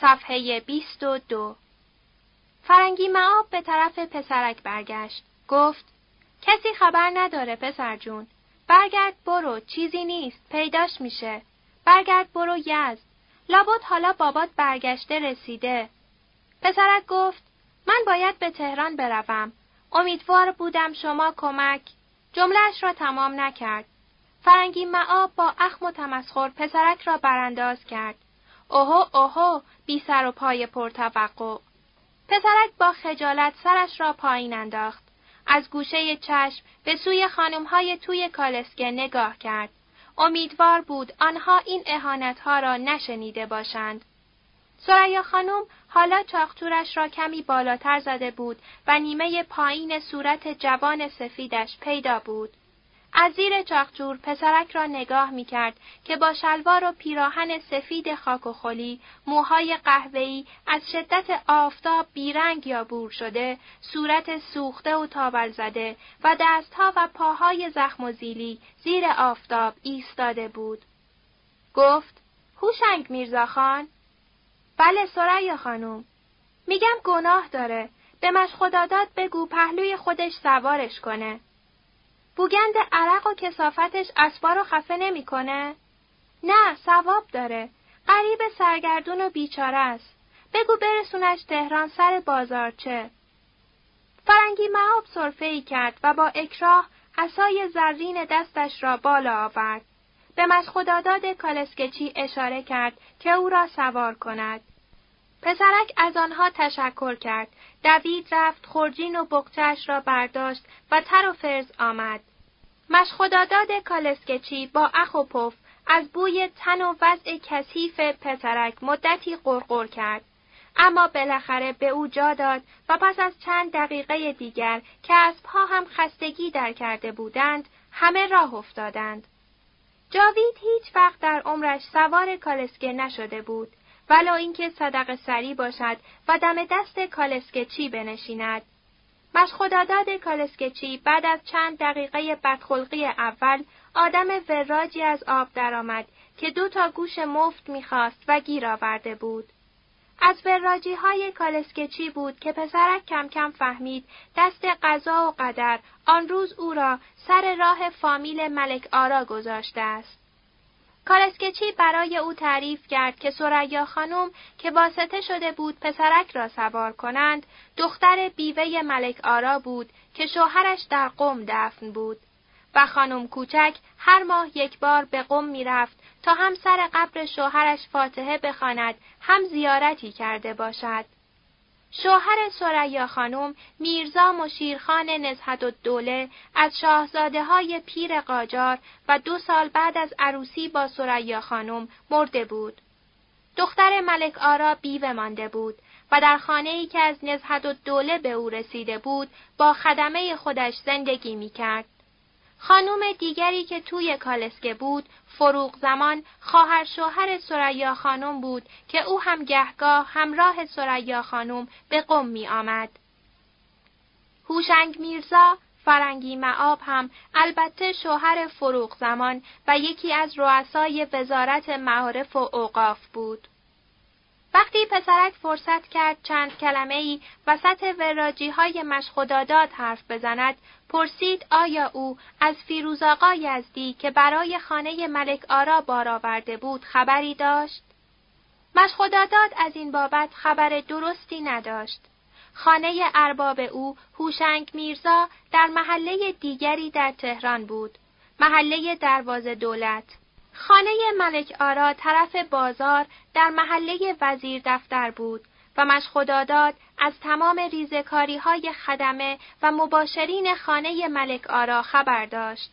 صفحه 22 فرنگی معاب به طرف پسرک برگشت. گفت کسی خبر نداره پسر جون. برگرد برو چیزی نیست پیداش میشه. برگرد برو یزد. لابد حالا بابات برگشته رسیده. پسرک گفت من باید به تهران بروم. امیدوار بودم شما کمک. جملهش را تمام نکرد. فرنگی معاب با اخم و تمسخر پسرک را برانداز کرد. اوهو اوهو بی سر و پای پرتوقع. پسرک با خجالت سرش را پایین انداخت. از گوشه چشم به سوی خانمهای توی کالسکه نگاه کرد. امیدوار بود آنها این اهانتها را نشنیده باشند. سریا خانم حالا چاختورش را کمی بالاتر زده بود و نیمه پایین صورت جوان سفیدش پیدا بود. از زیر چاقچور پسرک را نگاه می کرد که با شلوار و پیراهن سفید خاک و خلی، موهای قهوه‌ای از شدت آفتاب بیرنگ یا بور شده، صورت سوخته و تاول زده و دستها و پاهای زخم و زیلی زیر آفتاب ایستاده بود. گفت: هوشنگ میرزا خان؟ بله سریا خانم. میگم گناه داره. به مشخداداد بگو پهلوی خودش سوارش کنه. بوگند عرق و کسافتش اسبا رو خفه نمی‌کنه؟ نه، ثواب داره. قریب سرگردون و بیچاره است. بگو برسونش تهران سر بازارچه. فرنگی معاب صرفه ای کرد و با اکراه عصای زرین دستش را بالا آورد. به مشخداداد کالسکچی اشاره کرد که او را سوار کند. پسرک از آنها تشکر کرد. دوید رفت خورجین و بقچهش را برداشت و تر و فرز آمد. مشخداداد کالسکچی با اخ و پف از بوی تن و وضع کثیف پسرک مدتی قرقر کرد. اما بالاخره به او جا داد و پس از چند دقیقه دیگر که اسبها هم خستگی در کرده بودند، همه راه افتادند. جاوید هیچ وقت در عمرش سوار کالسکه نشده بود. ولا اینکه صدق سری باشد و دم دست کالسکچی بنشیند. مشخداداد کالسکچی بعد از چند دقیقه بدخلقی اول آدم وراجی از آب درآمد که دو تا گوش مفت می‌خواست و گیر آورده بود. از وراجی های کالسکچی بود که پسرک کم کم فهمید دست قضا و قدر آن روز او را سر راه فامیل ملک آرا گذاشته است. کالسکچی برای او تعریف کرد که سریا خانم که واسطه شده بود پسرک را سوار کنند، دختر بیوه ملک آرا بود که شوهرش در قم دفن بود و خانم کوچک هر ماه یک بار به قم می‌رفت تا هم سر قبر شوهرش فاتحه بخواند هم زیارتی کرده باشد. شوهر سریا خانم میرزا مشیرخان نزهت الدوله از شاهزاده های پیر قاجار و دو سال بعد از عروسی با سریا خانم مرده بود. دختر ملک آرا بیوه مانده بود و در خانه ای که از نزهت الدوله به او رسیده بود با خدمه خودش زندگی می کرد. خانم دیگری که توی کالسکه بود، فروغ زمان خواهر شوهر سریا خانم بود که او هم گهگاه همراه سریا خانم به قم می آمد. هوشنگ میرزا فرنگی معاب هم البته شوهر فروغ زمان و یکی از رؤسای وزارت معارف و اوقاف بود. وقتی پسرک فرصت کرد چند کلمه ای وسط وراجی های مشخدادات حرف بزند، پرسید آیا او از فیروز آقا یزدی که برای خانه ملک آرا بار آورده بود خبری داشت؟ مشخدادات از این بابت خبر درستی نداشت. خانه ارباب او هوشنگ میرزا در محله دیگری در تهران بود. محله دروازه دولت. خانه ملک آرا طرف بازار در محله وزیر دفتر بود و مشخداداد از تمام ریزکاری های خدمه و مباشرین خانه ملک آرا خبر داشت.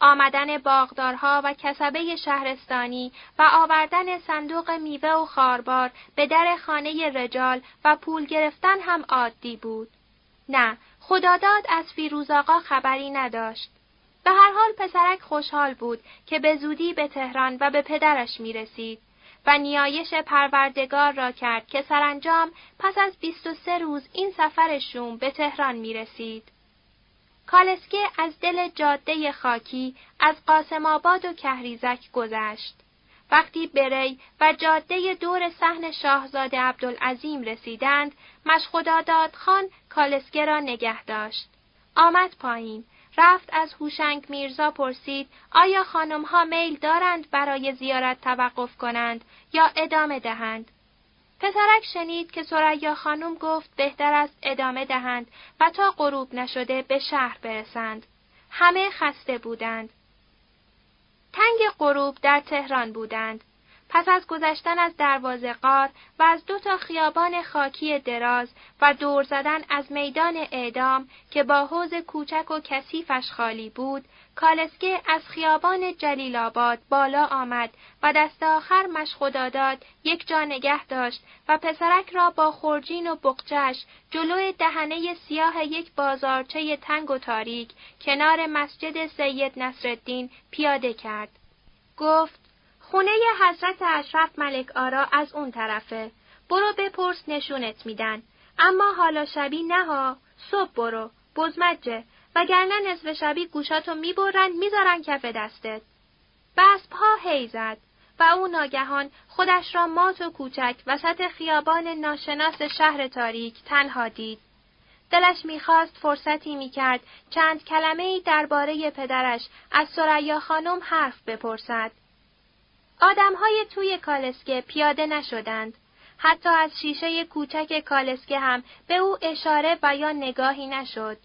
آمدن باغدارها و کسبه شهرستانی و آوردن صندوق میوه و خاربار به در خانه رجال و پول گرفتن هم عادی بود. نه، خداداد از فیروز آقا خبری نداشت. به هر حال پسرک خوشحال بود که به زودی به تهران و به پدرش می رسید و نیایش پروردگار را کرد که سرانجام پس از 23 روز این سفر شوم به تهران می رسید. کالسکه از دل جاده خاکی از قاسم آباد و کهریزک گذشت وقتی بری و جاده دور صحن شاهزاده عبدالعظیم رسیدند، مشخداداد خان کالسکه را نگه داشت. آمد پایین، رفت از هوشنگ میرزا پرسید آیا خانمها میل دارند برای زیارت توقف کنند یا ادامه دهند؟ پسرک شنید که سریا خانم گفت بهتر است ادامه دهند و تا غروب نشده به شهر برسند. همه خسته بودند. تنگ غروب در تهران بودند. پس از گذشتن از دروازه قار و از دو تا خیابان خاکی دراز و دور زدن از میدان اعدام که با حوز کوچک و کثیفش خالی بود، کالسکه از خیابان جلیل آباد بالا آمد و دست آخر مشخدا داد یک جا نگه داشت و پسرک را با خورجین و بقچش جلوی دهنه سیاه یک بازارچه تنگ و تاریک کنار مسجد سید نصرالدین پیاده کرد. گفت خونه حضرت اشرف ملک آرا از اون طرفه. برو بپرس نشونت میدن. اما حالا شبی نه ها. صبح برو. بزمجه. وگرنه نصف شبی گوشاتو می‌برن می‌ذارن کف دستت. بس پا هی زد و او ناگهان خودش را مات و کوچک وسط خیابان ناشناس شهر تاریک تنها دید. دلش می‌خواست فرصتی می‌کرد چند کلمه درباره پدرش از سریا خانم حرف بپرسد. آدمهای توی کالسکه پیاده نشدند. حتی از شیشه کوچک کالسکه هم به او اشاره و یا نگاهی نشد.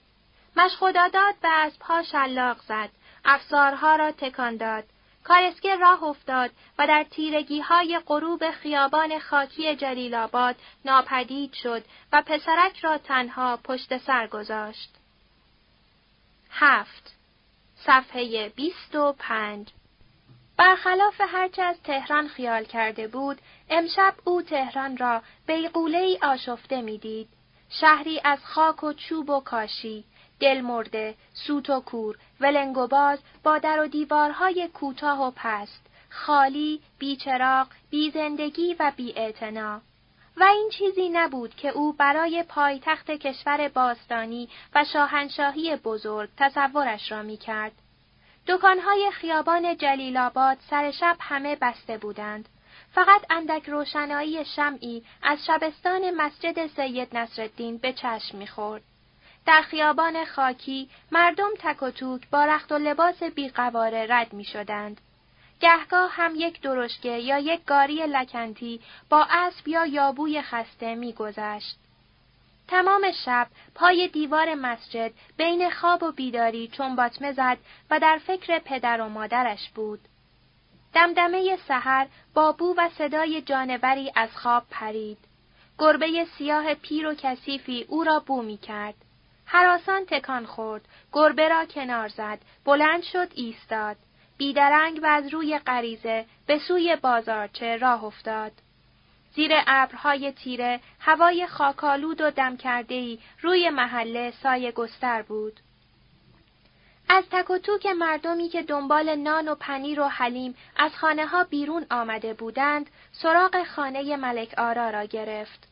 مشخداداد به اسبها شلاق زد، افسارها را تکان داد. کالسکه راه افتاد و در تیرگی های غروب خیابان خاکی جلیل آباد ناپدید شد و پسرک را تنها پشت سر گذاشت. هفت صفحه بیست و پنج برخلاف هرچه از تهران خیال کرده بود، امشب او تهران را بیغوله ای آشفته می‌دید. شهری از خاک و چوب و کاشی، دل مرده، سوت و کور، ولنگوباز با در و دیوارهای کوتاه و پست، خالی، بیچراغ، بی زندگی و بی و این چیزی نبود که او برای پایتخت کشور باستانی و شاهنشاهی بزرگ تصورش را می کرد. دکانهای خیابان جلیل آباد سر شب همه بسته بودند. فقط اندک روشنایی شمعی از شبستان مسجد سید نصرالدین به چشم می‌خورد. در خیابان خاکی مردم تک و توک با رخت و لباس بیقواره رد می شدند. گهگاه هم یک درشکه یا یک گاری لکنتی با اسب یا یابوی خسته میگذشت. تمام شب پای دیوار مسجد بین خواب و بیداری چون باطمه زد و در فکر پدر و مادرش بود. دمدمه سحر با بو و صدای جانوری از خواب پرید. گربه سیاه پیر و کثیفی او را بو می کرد. حراسان تکان خورد، گربه را کنار زد، بلند شد ایستاد. بیدرنگ و از روی غریزه به سوی بازارچه راه افتاد. زیر ابرهای تیره هوای خاکالود و دم کردهی روی محله سایه گستر بود. از تک و توک مردمی که دنبال نان و پنیر و حلیم از خانه ها بیرون آمده بودند، سراغ خانه ملک آرا را گرفت.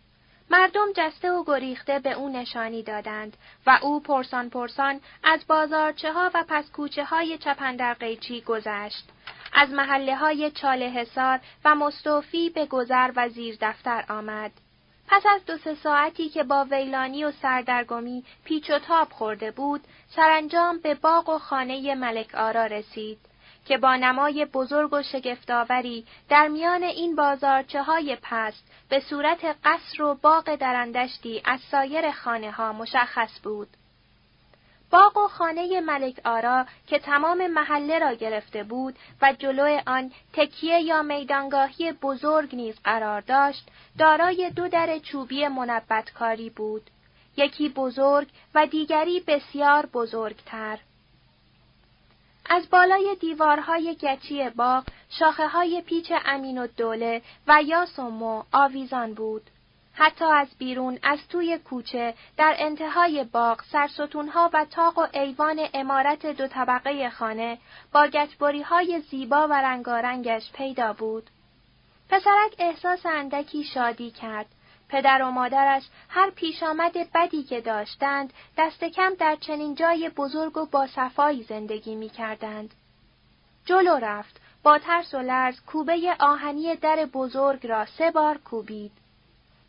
مردم جسته و گریخته به او نشانی دادند و او پرسان پرسان از بازارچه ها و پسکوچه های چپندر قیچی گذشت. از محله های چاله حسار و مستوفی به گذر و زیر دفتر آمد. پس از دو سه ساعتی که با ویلانی و سردرگمی پیچ و تاب خورده بود، سرانجام به باغ و خانه ملک آرا رسید که با نمای بزرگ و شگفتآوری در میان این بازارچه های پست به صورت قصر و باغ درندشتی از سایر خانه ها مشخص بود. باغ و خانه ملک آرا که تمام محله را گرفته بود و جلو آن تکیه یا میدانگاهی بزرگ نیز قرار داشت، دارای دو در چوبی منبتکاری بود. یکی بزرگ و دیگری بسیار بزرگتر. از بالای دیوارهای گچی باغ شاخه های پیچ امین و دوله و آویزان بود. حتی از بیرون از توی کوچه در انتهای باغ سرستونها و تاق و ایوان امارت دو طبقه خانه با گچبری های زیبا و رنگارنگش پیدا بود. پسرک احساس اندکی شادی کرد. پدر و مادرش هر پیش آمد بدی که داشتند دست کم در چنین جای بزرگ و با صفایی زندگی می کردند. جلو رفت، با ترس و لرز کوبه آهنی در بزرگ را سه بار کوبید.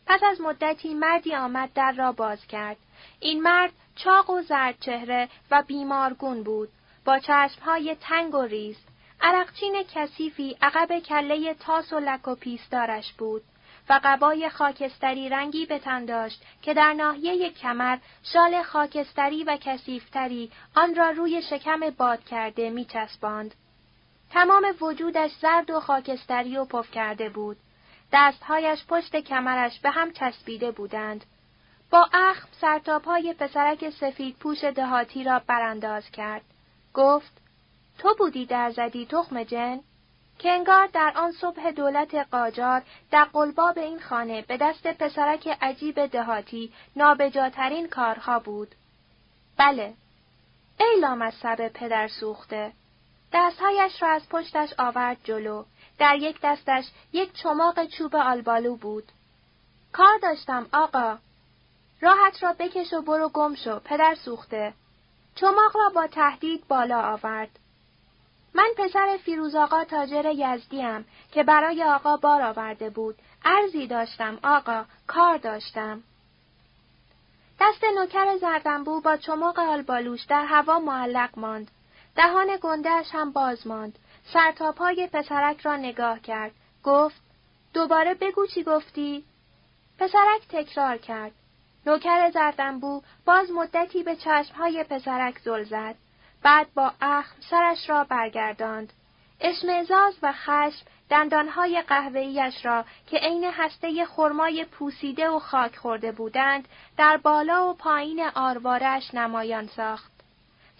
پس از مدتی مردی آمد در را باز کرد. این مرد چاق و زرد چهره و بیمارگون بود، با چشمهای تنگ و ریز. عرقچین کثیفی عقب کله تاس و لک و پیس‌دارش بود و قبای خاکستری رنگی به تن داشت که در ناحیه کمر شال خاکستری و کثیفتری آن را روی شکم باد کرده می چسباند. تمام وجودش زرد و خاکستری و پف کرده بود. دستهایش پشت کمرش به هم چسبیده بودند. با اخم سرتاپای پسرک سفید پوش دهاتی را برانداز کرد. گفت تو بودی در زدی تخم جن؟ که انگار در آن صبح دولت قاجار در قلباب این خانه به دست پسرک عجیب دهاتی نابجاترین کارها بود. بله. ای لامصب پدر سوخته. دستهایش را از پشتش آورد جلو. در یک دستش یک چماق چوب آلبالو بود. کار داشتم آقا. راحت را بکش و برو گم شو پدر سوخته. چماق را با تهدید بالا آورد. من پسر فیروز آقا تاجر یزدیم که برای آقا بار آورده بود. ارزی داشتم آقا، کار داشتم. دست نوکر زردنبو با چماق آلبالوش در هوا معلق ماند. دهان گندهش هم باز ماند. سرتاپای پسرک را نگاه کرد. گفت دوباره بگو چی گفتی؟ پسرک تکرار کرد. نوکر زردنبو باز مدتی به چشمهای پسرک زل زد. بعد با اخم سرش را برگرداند. اشمعزاز و خشم دندانهای قهوه‌ایش را که عین هسته خرمای پوسیده و خاک خورده بودند در بالا و پایین آروارش نمایان ساخت.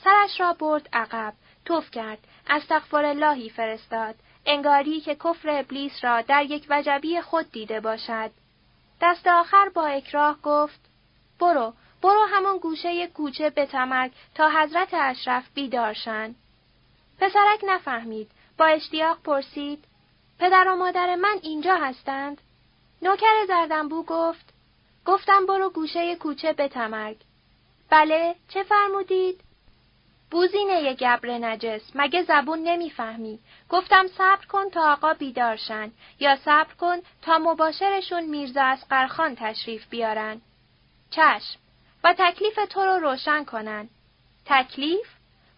سرش را برد عقب، توف کرد، استغفر اللهی فرستاد، انگاری که کفر ابلیس را در یک وجبی خود دیده باشد. دست آخر با اکراه گفت برو برو همون گوشه کوچه به تا حضرت اشرف بیدارشن. پسرک نفهمید. با اشتیاق پرسید. پدر و مادر من اینجا هستند؟ نوکر زردنبو گفت. گفتم برو گوشه کوچه به تمرگ. بله، چه فرمودید؟ بوزینه گبر نجس، مگه زبون نمی‌فهمی؟ گفتم صبر کن تا آقا بیدارشن یا صبر کن تا مباشرشون میرزا از قرخان تشریف بیارن. چشم. و تکلیف تو رو روشن کنن. تکلیف؟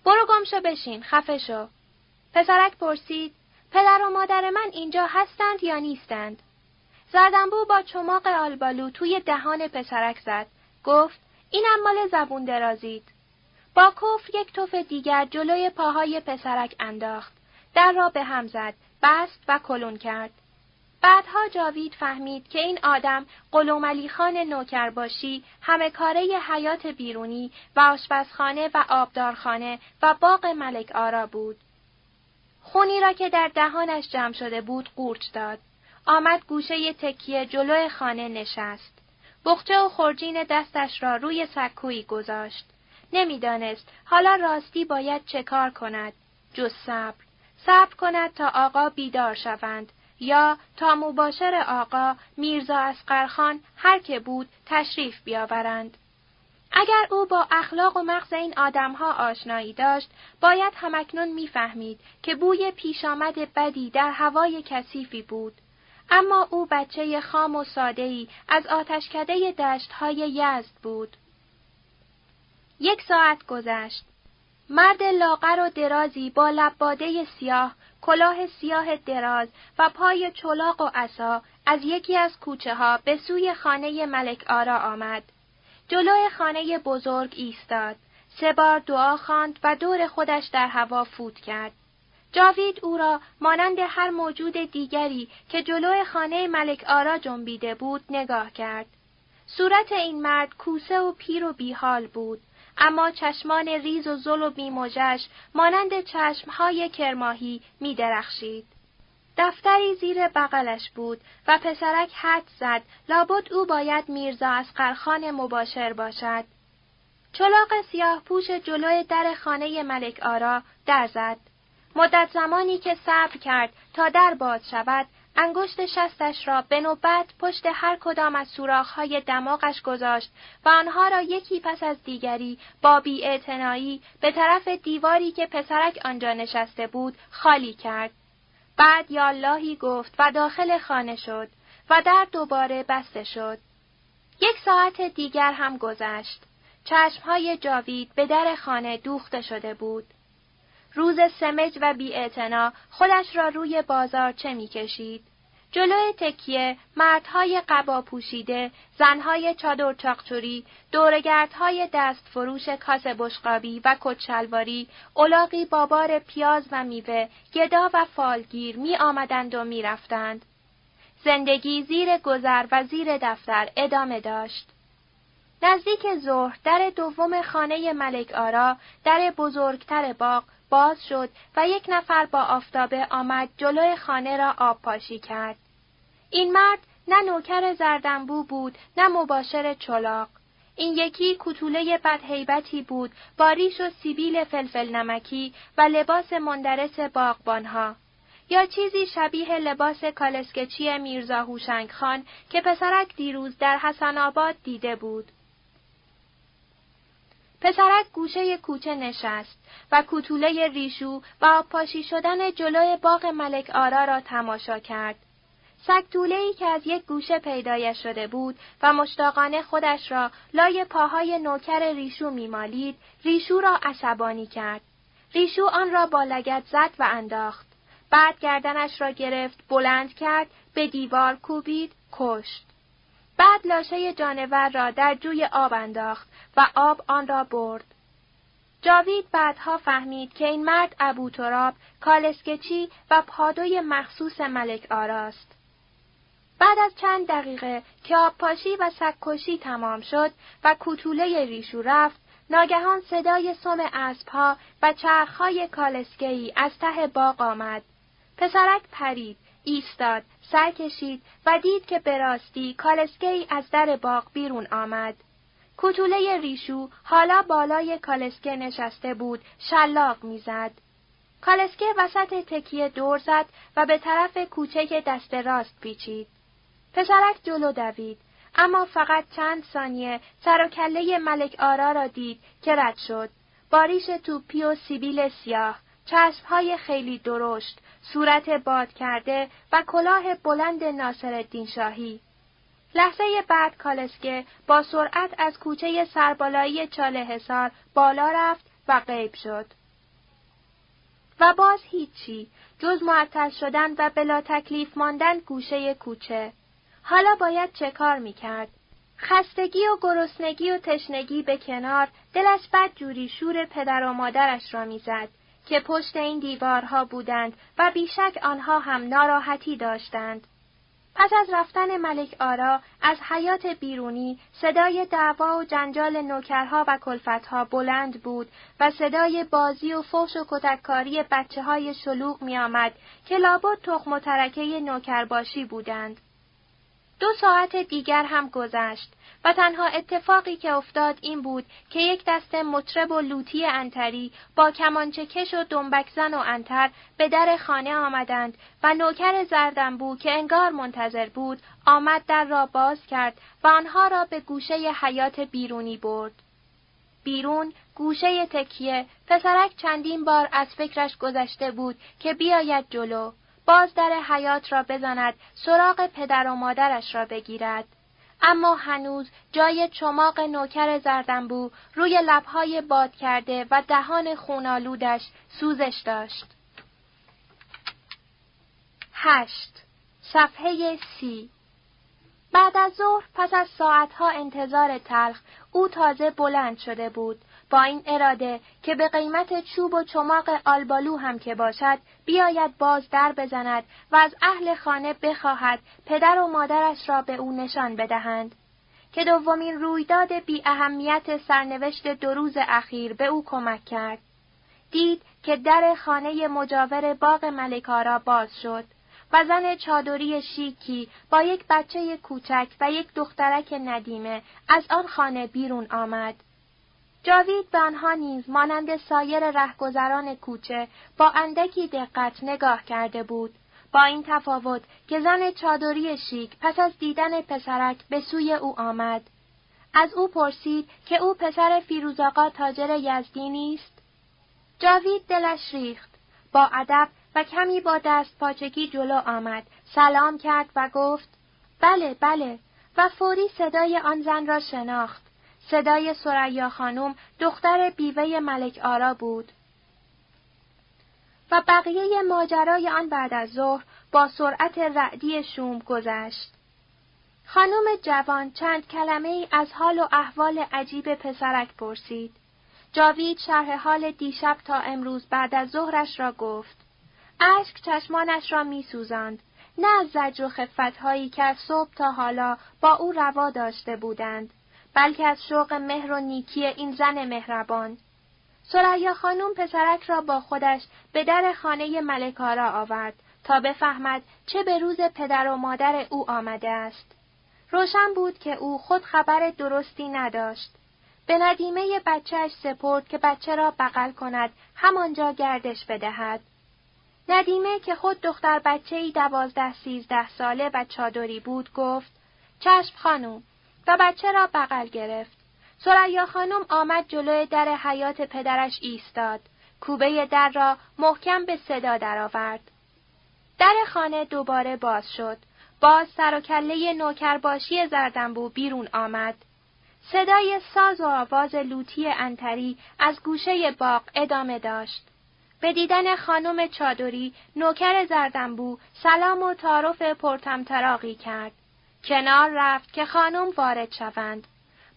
برو گمشو بشین، خفه شو. پسرک پرسید، پدر و مادر من اینجا هستند یا نیستند؟ زردنبو با چماق آلبالو توی دهان پسرک زد. گفت، این مال زبون درازید. با کفر یک توف دیگر جلوی پاهای پسرک انداخت. در را به هم زد، بست و کلون کرد. بعدها جاوید فهمید که این آدم قلوملی خان نوکرباشی همه کاره حیات بیرونی و آشپزخانه و آبدارخانه و باغ ملک آرا بود. خونی را که در دهانش جمع شده بود قورچ داد. آمد گوشه تکیه جلو خانه نشست. بخچه و خورجین دستش را روی سکویی گذاشت. نمی‌دانست حالا راستی باید چه کار کند. جز صبر. صبر کند تا آقا بیدار شوند یا تا مباشر آقا میرزا اسقرخان هر که بود تشریف بیاورند. اگر او با اخلاق و مغز این آدمها آشنایی داشت، باید همکنون می‌فهمید که بوی پیش آمد بدی در هوای کثیفی بود. اما او بچه خام و ساده‌ای از آتشکده دشتهای یزد بود. یک ساعت گذشت. مرد لاغر و درازی با لباده سیاه کلاه سیاه دراز و پای چلاق و عصا از یکی از کوچه ها به سوی خانه ملک آرا آمد. جلوی خانه بزرگ ایستاد. سه بار دعا خواند و دور خودش در هوا فوت کرد. جاوید او را مانند هر موجود دیگری که جلوی خانه ملک آرا جنبیده بود نگاه کرد. صورت این مرد کوسه و پیر و بیحال بود. اما چشمان ریز و زل و بیموجش مانند چشمهای کرماهی می درخشید. دفتری زیر بغلش بود و پسرک حد زد لابد او باید میرزا از قرخان مباشر باشد. چلاق سیاه پوش جلوی در خانه ملک آرا در زد. مدت زمانی که صبر کرد تا در باز شود انگشت شستش را به نوبت پشت هر کدام از سوراخ‌های دماغش گذاشت و آنها را یکی پس از دیگری با بیاعتنایی به طرف دیواری که پسرک آنجا نشسته بود خالی کرد. بعد یاللهی گفت و داخل خانه شد و در دوباره بسته شد. یک ساعت دیگر هم گذشت. چشمهای جاوید به در خانه دوخته شده بود. روز سمج و بیاعتنا خودش را روی بازار چه می‌کشید. جلوی تکیه مردهای قبا پوشیده، زنهای چادر چاقچوری، دورگردهای دست فروش کاس بشقابی و کچلواری، اولاقی بابار پیاز و میوه، گدا و فالگیر می آمدند و می رفتند. زندگی زیر گذر و زیر دفتر ادامه داشت. نزدیک ظهر در دوم خانه ملک آرا در بزرگتر باغ باز شد و یک نفر با آفتابه آمد جلوی خانه را آب پاشی کرد. این مرد نه نوکر زردنبو بود نه مباشر چلاق. این یکی کتوله بدهیبتی بود با ریش و سیبیل فلفل نمکی و لباس مندرس باغبانها. یا چیزی شبیه لباس کالسکچی میرزا هوشنگ خان که پسرک دیروز در حسن آباد دیده بود. پسرک گوشه کوچه نشست و کوتوله ریشو و پاشی شدن جلوی باغ ملک آرا را تماشا کرد. سگتوله ای که از یک گوشه پیدایش شده بود و مشتاقانه خودش را لای پاهای نوکر ریشو میمالید، ریشو را عصبانی کرد. ریشو آن را با لگت زد و انداخت. بعد گردنش را گرفت، بلند کرد، به دیوار کوبید، کشت. بعد لاشه جانور را در جوی آب انداخت و آب آن را برد. جاوید بعدها فهمید که این مرد ابو تراب، کالسکچی و پادوی مخصوص ملک آراست. بعد از چند دقیقه که پاشی و سککشی تمام شد و کوتوله ریشو رفت، ناگهان صدای سم اسبها و چرخهای کالسکهی از ته باغ آمد. پسرک پرید، ایستاد، سر کشید و دید که به راستی کالسکه از در باغ بیرون آمد. کوتوله ریشو حالا بالای کالسکه نشسته بود، شلاق می‌زد. کالسکه وسط تکیه دور زد و به طرف کوچه دست راست پیچید. پسرک جلو دوید، اما فقط چند ثانیه سر و کله ملک آرا را دید که رد شد. باریش توپی و سیبیل سیاه، چشمهای خیلی درشت، صورت باد کرده و کلاه بلند ناصرالدین شاهی. لحظه بعد کالسکه با سرعت از کوچه سربالایی چاله حسار بالا رفت و غیب شد. و باز هیچی جز معطل شدن و بلا تکلیف ماندن گوشه کوچه. حالا باید چه کار می‌کرد؟ خستگی و گرسنگی و تشنگی به کنار دلش بد جوری شور پدر و مادرش را می‌زد که پشت این دیوارها بودند و بیشک آنها هم ناراحتی داشتند. پس از رفتن ملک آرا از حیات بیرونی صدای دعوا و جنجال نوکرها و کلفتها بلند بود و صدای بازی و فوش و کتککاری بچه های شلوغ می آمد که لابد تخم و ترکه نوکرباشی بودند. دو ساعت دیگر هم گذشت و تنها اتفاقی که افتاد این بود که یک دست مطرب و لوتی انتری با کمانچه کش و دنبکزن و انتر به در خانه آمدند و نوکر زردنبو که انگار منتظر بود آمد در را باز کرد و آنها را به گوشه حیات بیرونی برد. بیرون گوشه تکیه پسرک چندین بار از فکرش گذشته بود که بیاید جلو باز در حیات را بزند سراغ پدر و مادرش را بگیرد. اما هنوز جای چماق نوکر زردنبو روی لبهای باد کرده و دهان خونالودش سوزش داشت. هشت. صفحه سی. بعد از ظهر پس از ساعتها انتظار تلخ او تازه بلند شده بود. با این اراده که به قیمت چوب و چماق آلبالو هم که باشد بیاید باز در بزند و از اهل خانه بخواهد پدر و مادرش را به او نشان بدهند که دومین رویداد بی اهمیت سرنوشت دو روز اخیر به او کمک کرد. دید که در خانه مجاور باغ ملکارا باز شد و زن چادری شیکی با یک بچه کوچک و یک دخترک ندیمه از آن خانه بیرون آمد. جاوید به آنها نیز مانند سایر رهگذران کوچه با اندکی دقت نگاه کرده بود. با این تفاوت که زن چادری شیک پس از دیدن پسرک به سوی او آمد. از او پرسید که او پسر فیروزاقا تاجر یزدی نیست؟ جاوید دلش ریخت. با ادب و کمی با دست پاچگی جلو آمد، سلام کرد و گفت بله بله و فوری صدای آن زن را شناخت. صدای سریا خانم دختر بیوه ملک آرا بود. و بقیه ماجرای آن بعد از ظهر با سرعت رعدی شوم گذشت. خانم جوان چند کلمه ای از حال و احوال عجیب پسرک پرسید. جاوید شرح حال دیشب تا امروز بعد از ظهرش را گفت. اشک چشمانش را می سوزند. نه از زجر و خفتهایی که از صبح تا حالا با او روا داشته بودند، بلکه از شوق مهر و نیکی این زن مهربان. سریا خانم پسرک را با خودش به در خانه ملکارا آورد تا بفهمد چه به روز پدر و مادر او آمده است. روشن بود که او خود خبر درستی نداشت. به ندیمه بچهش سپرد که بچه را بغل کند همانجا گردش بدهد. ندیمه که خود دختر بچه ای دوازده سیزده ساله و چادری بود گفت چشم خانم و بچه را بغل گرفت. سریا خانم آمد جلوی در حیات پدرش ایستاد. کوبه در را محکم به صدا درآورد. در خانه دوباره باز شد. باز سر و کله نوکرباشی زردنبو بیرون آمد. صدای ساز و آواز لوتی انتری از گوشه باغ ادامه داشت. به دیدن خانم چادری نوکر زردنبو سلام و تعارف پرتمطراقی کرد. کنار رفت که خانم وارد شوند.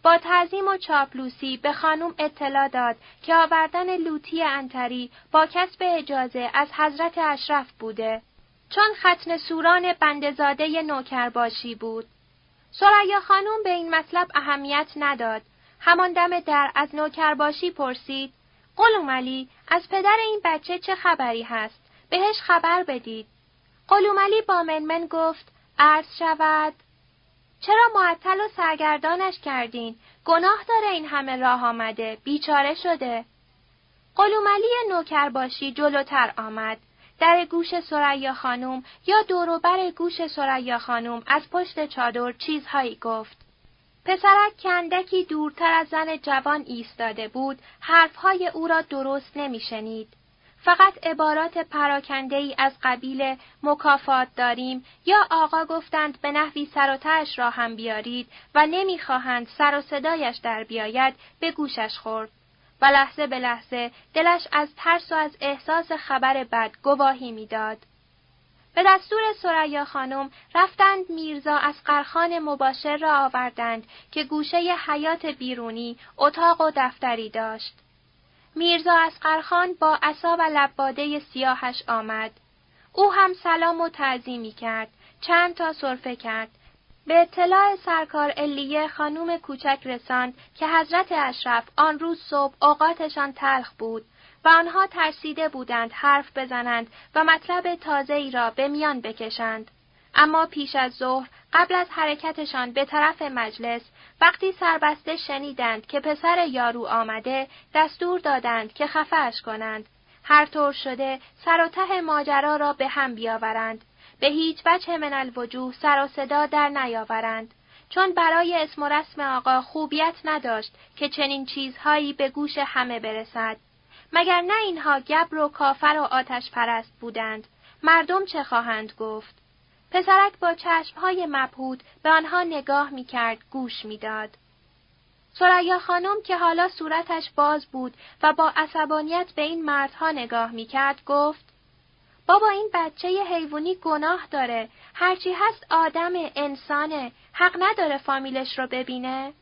با تعظیم و چاپلوسی به خانم اطلاع داد که آوردن لوتی انتری با کسب اجازه از حضرت اشرف بوده. چون ختن سوران بندزاده نوکرباشی بود. سریا خانم به این مطلب اهمیت نداد. همان دم در از نوکرباشی پرسید قلوم علی از پدر این بچه چه خبری هست؟ بهش خبر بدید. قلوم علی با منمن گفت عرض شود. چرا معطل و سرگردانش کردین؟ گناه داره این همه راه آمده. بیچاره شده. قلوم علی نوکرباشی جلوتر آمد. در گوش سریا خانم یا دوروبر گوش سریا خانم از پشت چادر چیزهایی گفت. پسرک کندکی دورتر از زن جوان ایستاده بود، حرفهای او را درست نمیشنید. فقط عبارات پراکنده ای از قبیل مکافات داریم یا آقا گفتند به نحوی سر و را هم بیارید و نمی‌خواهند سر و صدایش در بیاید به گوشش خورد. و لحظه به لحظه دلش از ترس و از احساس خبر بد گواهی می‌داد. به دستور سریا خانم رفتند میرزا از قرخان مباشر را آوردند که گوشه حیات بیرونی اتاق و دفتری داشت. میرزا از قرخان با عصا و لباده سیاهش آمد. او هم سلام و تعظیمی کرد، چند تا صرفه کرد. به اطلاع سرکار علیه خانوم کوچک رساند که حضرت اشرف آن روز صبح اوقاتشان تلخ بود و آنها ترسیده بودند حرف بزنند و مطلب تازه ای را به میان بکشند. اما پیش از ظهر قبل از حرکتشان به طرف مجلس وقتی سربسته شنیدند که پسر یارو آمده دستور دادند که خفهش کنند. هر طور شده سر و ته ماجرا را به هم بیاورند. به هیچ وجه من الوجوه سر و صدا در نیاورند. چون برای اسم و رسم آقا خوبیت نداشت که چنین چیزهایی به گوش همه برسد. مگر نه اینها گبر و کافر و آتش پرست بودند. مردم چه خواهند گفت؟ پسرک با چشمهای مبهود به آنها نگاه می‌کرد گوش می‌داد. سریا خانم که حالا صورتش باز بود و با عصبانیت به این مردها نگاه می‌کرد گفت بابا این بچه حیوانی گناه داره. هرچی هست آدم انسانه. حق نداره فامیلش رو ببینه.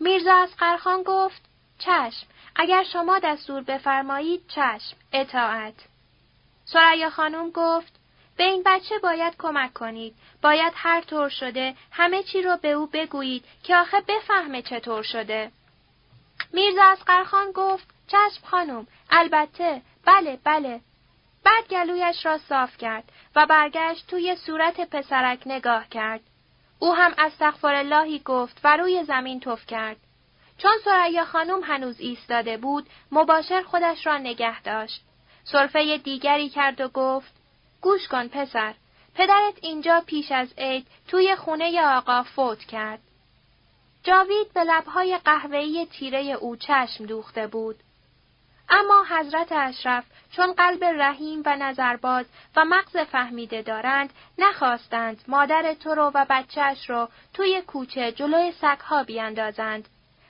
میرزا از قرخان گفت چشم اگر شما دستور بفرمایید چشم اطاعت. سریا خانم گفت به این بچه باید کمک کنید. باید هر طور شده همه چی رو به او بگویید که آخه بفهمه چطور شده. میرزا از قرخان گفت چشم خانم البته بله بله بعد گلویش را صاف کرد و برگشت توی صورت پسرک نگاه کرد. او هم از اللهی گفت و روی زمین تف کرد. چون سریا خانم هنوز ایستاده بود، مباشر خودش را نگه داشت. صرفه دیگری کرد و گفت گوش کن پسر، پدرت اینجا پیش از عید توی خونه آقا فوت کرد. جاوید به لبهای قهوه‌ای تیره او چشم دوخته بود. اما حضرت اشرف چون قلب رحیم و نظرباز و مغز فهمیده دارند نخواستند مادر تو رو و بچهش رو توی کوچه جلوی سگها بیاندازند.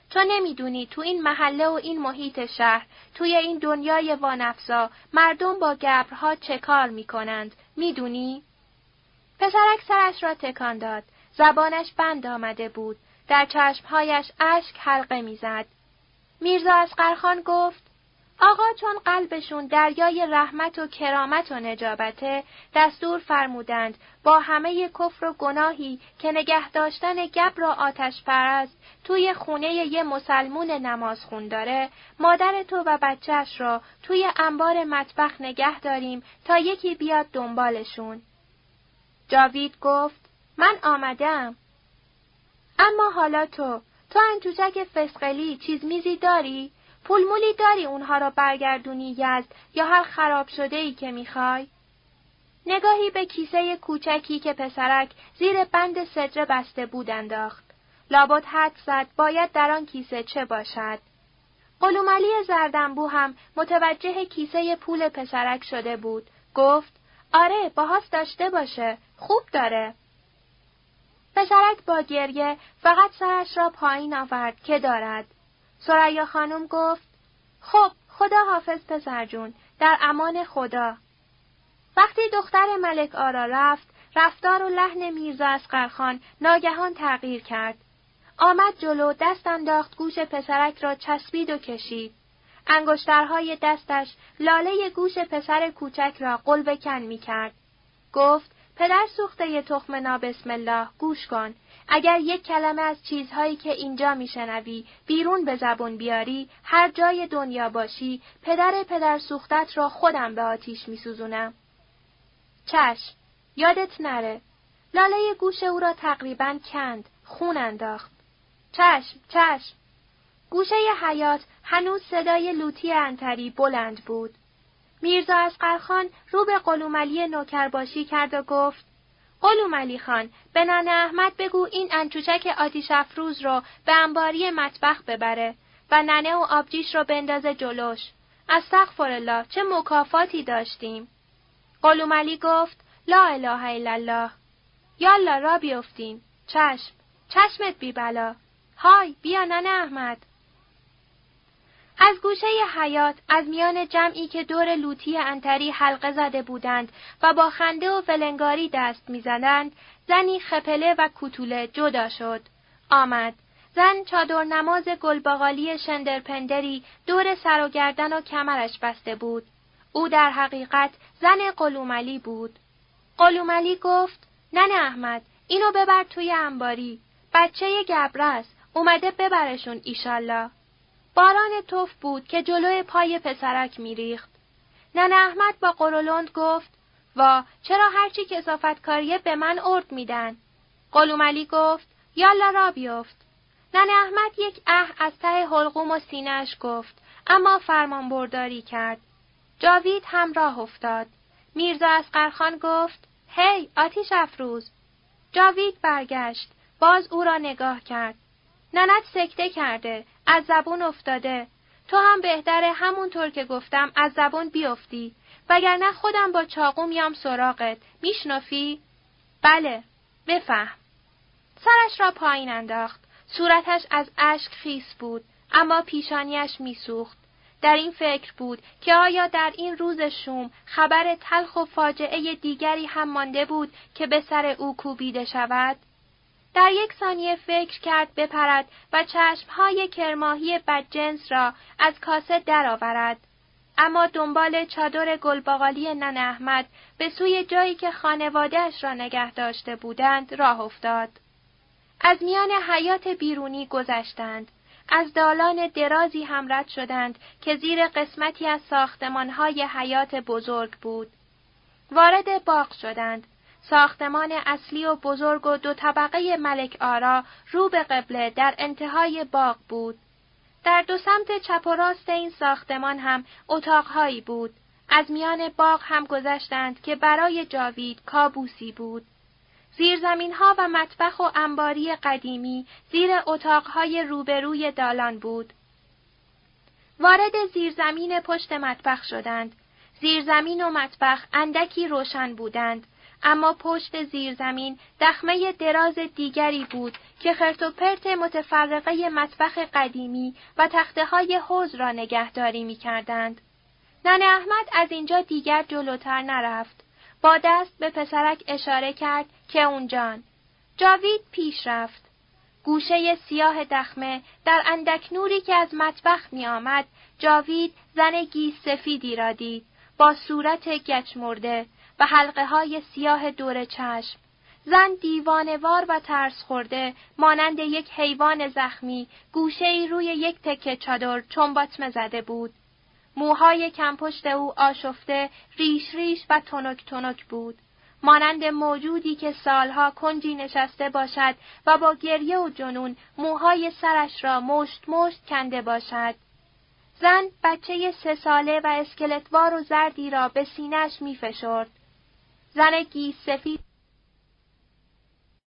تو نمی‌دونی تو این محله و این محیط شهر توی این دنیای وانفسا مردم با گبرها چه کار می‌کنند؟ می‌دونی؟ پسرک سرش را تکان داد. زبانش بند آمده بود. در چشمهایش اشک حلقه می‌زد. میرزا اسقرخان گفت آقا چون قلبشون دریای رحمت و کرامت و نجابته دستور فرمودند با همه کفر و گناهی که نگه داشتن گبر را آتش پرست توی خونه یه مسلمون نماز خون داره مادر تو و بچهش را توی انبار مطبخ نگه داریم تا یکی بیاد دنبالشون. جاوید گفت من آمدم. اما حالا تو تو انچوچک فسقلی چیز میزی داری؟ پولمولی داری اونها را برگردونی یزد یا هر خراب شده ای که می‌خوای؟ نگاهی به کیسه کوچکی که پسرک زیر بند صدره بسته بود انداخت. لابد حد زد باید در آن کیسه چه باشد. قلوملی زردنبو هم متوجه کیسه پول پسرک شده بود. گفت آره باهاست داشته باشه. خوب داره. پسرک با گریه فقط سرش را پایین آورد که دارد. سریا خانم گفت خب خدا حافظ پسر جون در امان خدا. وقتی دختر ملک آرا رفت رفتار و لحن میرزا اسقرخان ناگهان تغییر کرد. آمد جلو دست انداخت گوش پسرک را چسبید و کشید. انگشترهای دستش لاله گوش پسر کوچک را قلب کن می کرد. گفت پدر سوخته تخم نا بسم الله گوش کن اگر یک کلمه از چیزهایی که اینجا میشنوی بیرون به زبون بیاری هر جای دنیا باشی پدر پدر سوختت را خودم به آتیش میسوزونم. چشم یادت نره. لاله گوش او را تقریبا کند خون انداخت. چشم چشم. گوشه حیات هنوز صدای لوتی انتری بلند بود. میرزا اسقرخان رو به قلوملی نوکرباشی کرد و گفت قلوملی خان به ننه احمد بگو این انچوچک آتیش افروز رو به انباری مطبخ ببره و ننه و آبجیش رو بندازه جلوش. استغفر الله چه مکافاتی داشتیم. قلوملی گفت لا اله الا الله. یالا را بیفتیم. چشم. چشمت بی بلا. های بیا ننه احمد. از گوشه حیات از میان جمعی که دور لوتی انتری حلقه زده بودند و با خنده و فلنگاری دست می‌زدند زنی خپله و کوتوله جدا شد. آمد. زن چادر نماز گلباغالی شندرپندری دور سر و گردن و کمرش بسته بود. او در حقیقت زن قلوملی بود. قلوملی گفت ننه احمد اینو ببر توی انباری. بچه گبرس اومده ببرشون ایشالله باران توف بود که جلوی پای پسرک میریخت. ننه احمد با قرولند گفت وا چرا هرچی کسافتکاریه به من ارد میدن؟ قلوملی گفت یالا را بیفت. ننه احمد یک اه از ته حلقوم و سینهش گفت اما فرمان برداری کرد. جاوید هم راه افتاد. میرزا اسقرخان گفت هی آتیش افروز. جاوید برگشت. باز او را نگاه کرد. ننت سکته کرده. از زبون افتاده. تو هم بهتره همونطور که گفتم از زبون بیفتی. وگرنه خودم با چاقو میام سراغت. میشنفی؟ بله. بفهم. سرش را پایین انداخت. صورتش از اشک خیس بود. اما پیشانیش میسوخت. در این فکر بود که آیا در این روز شوم خبر تلخ و فاجعه دیگری هم مانده بود که به سر او کوبیده شود؟ در یک ثانیه فکر کرد بپرد و چشمهای کرماهی بدجنس را از کاسه درآورد. اما دنبال چادر گلباغالی نن احمد به سوی جایی که خانوادهش را نگه داشته بودند راه افتاد. از میان حیات بیرونی گذشتند. از دالان درازی هم رد شدند که زیر قسمتی از ساختمانهای حیات بزرگ بود. وارد باغ شدند ساختمان اصلی و بزرگ و دو طبقه ملک آرا رو به قبله در انتهای باغ بود. در دو سمت چپ و راست این ساختمان هم اتاقهایی بود. از میان باغ هم گذشتند که برای جاوید کابوسی بود. زیرزمین ها و مطبخ و انباری قدیمی زیر اتاقهای روبروی دالان بود. وارد زیرزمین پشت مطبخ شدند. زیرزمین و مطبخ اندکی روشن بودند، اما پشت زیرزمین دخمه دراز دیگری بود که خرتوپرت متفرقه مطبخ قدیمی و تخته های حوز را نگهداری می کردند. ننه احمد از اینجا دیگر جلوتر نرفت. با دست به پسرک اشاره کرد که اونجان. جاوید پیش رفت. گوشه سیاه دخمه در اندک نوری که از مطبخ می آمد، جاوید زن گیس سفیدی را دید با صورت گچ مرده و حلقه های سیاه دور چشم. زن دیوانوار و ترس خورده مانند یک حیوان زخمی گوشه ای روی یک تکه چادر چنباتمه زده بود. موهای کمپشت او آشفته ریش ریش و تنک تنک بود. مانند موجودی که سالها کنجی نشسته باشد و با گریه و جنون موهای سرش را مشت مشت کنده باشد. زن بچه سه ساله و اسکلتوار و زردی را به سینهش می فشرد. زن گیس سفید